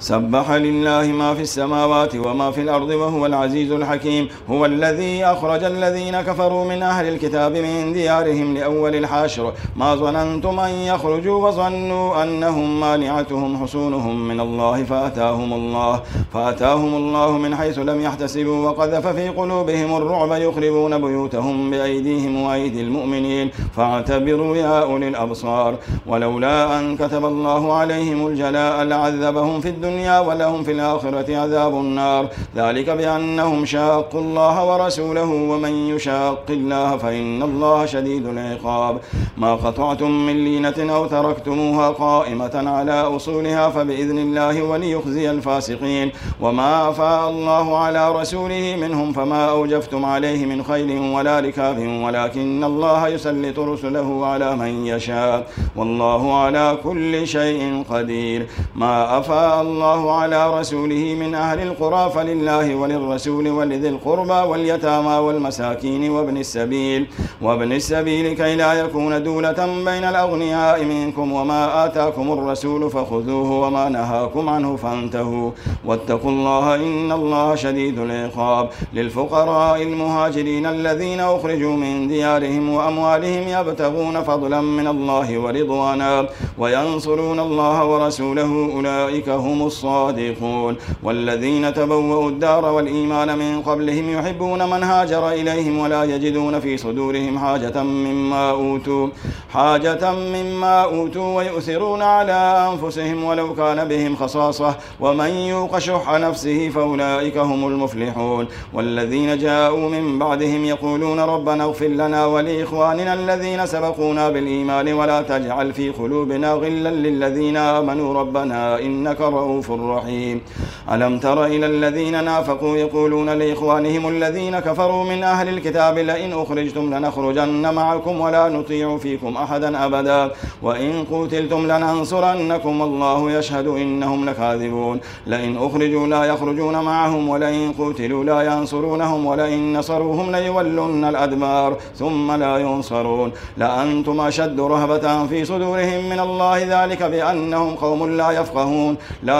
سبح لله ما في السماوات وما في الأرض وهو العزيز الحكيم هو الذي أخرج الذين كفروا من أهل الكتاب من ديارهم لأول الحاشر ما ظننتم أن يخرجوا وظنوا أنهم مانعتهم حصونهم من الله فأتاهم الله فأتاهم الله من حيث لم يحتسبوا وقذف في قلوبهم الرعب يخربون بيوتهم بأيديهم وأيدي المؤمنين. فاعتبروا يا أولي الأبصار ولولا أن كتب الله عليهم الجلاء لعذبهم في الدنيا الدنيا ولهم في الآخرة عذاب النار. ذلك بأنهم شاقوا الله ورسوله ومن يشاق الله فإن الله شديد العقاب. ما قطعتم من لينة أو تركتموها قائمة على أصولها فبإذن الله وليخزي الفاسقين. وما أفاء الله على رسوله منهم فما أوجفتم عليه من خيل ولا ركاب ولكن الله يسلط رسله على من يشاء. والله على كل شيء قدير. ما أفاء الله الله على رسوله من أهل القرى فلله وللرسول ولذي القربى واليتامى والمساكين وابن السبيل وابن السبيل كي لا يكون دولة بين الأغنياء منكم وما آتاكم الرسول فخذوه وما نهاكم عنه فانتهوا. واتقوا الله إن الله شديد العقاب. للفقراء المهاجرين الذين أخرجوا من ديارهم وأموالهم يبتغون فضلا من الله ورضوانا وينصرون الله ورسوله أولئك هم الصادقون. والذين تبوأوا الدار والإيمان من قبلهم يحبون من هاجر إليهم ولا يجدون في صدورهم حاجة مما أوتوا حاجة مما أوتوا ويؤثرون على أنفسهم ولو كان بهم خصاصة. ومن يوق شح نفسه فأولئك هم المفلحون. والذين جاءوا من بعدهم يقولون ربنا اغفر لنا ولإخواننا الذين سبقونا بالإيمان ولا تجعل في قلوبنا غلا للذين آمنوا. ربنا إنك رؤوف رحيم. ألم تر إلى الذين نافقوا يقولون لإخوانهم الذين كفروا من أهل الكتاب لئن أخرجتم لنخرجن معكم ولا نطيع فيكم أحدا أبدا. وإن قتلتم لننصرنكم والله يشهد إنهم لكاذبون. لئن أخرجوا لا يخرجون معهم ولئن قتلوا لا ينصرونهم ولئن نصروهم ليولن الأدبار ثم لا ينصرون. لأنتم أشد رهبة في صدورهم من الله ذلك بأنهم قوم لا يفقهون. لا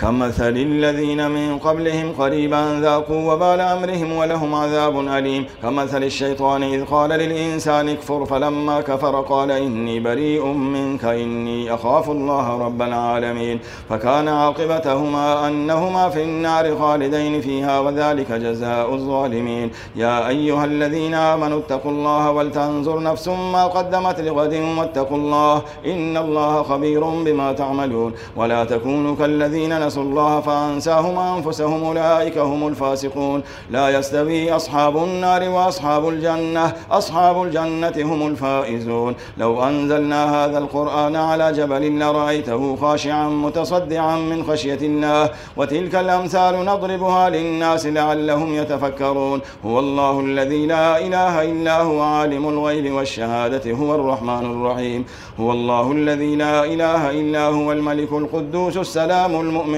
كمثل الذين من قبلهم قريبا ذاقوا وبال أمرهم ولهم عذاب أليم. كمثل الشيطان إذ قال للإنسان اكفر فلما كفر قال إني بريء منك إني أخاف الله رب العالمين. فكان عاقبتهما أنهما في النار خالدين فيها وذلك جزاء الظالمين. يا أيها الذين آمنوا اتقوا الله ولتنظر نفس ما قدمت لغد واتقوا الله إن الله خبير بما تعملون. ولا تكونوا كالذين نسوا الله فأنساهم أنفسهم أولئك هم الفاسقون. لا يستوي أصحاب النار وأصحاب الجنة أصحاب الجنة هم الفائزون. لو أنزلنا هذا القرآن على جبل لرأيته خاشعا متصدعا من خشية الله وتلك الأمثال نضربها للناس لعلهم يتفكرون. هو الله الذي لا إله إلا هو عالم الغيب والشهادة هو الرحمن الرحيم. هو الله الذي لا إله إلا هو الملك القدوس السلام المؤمن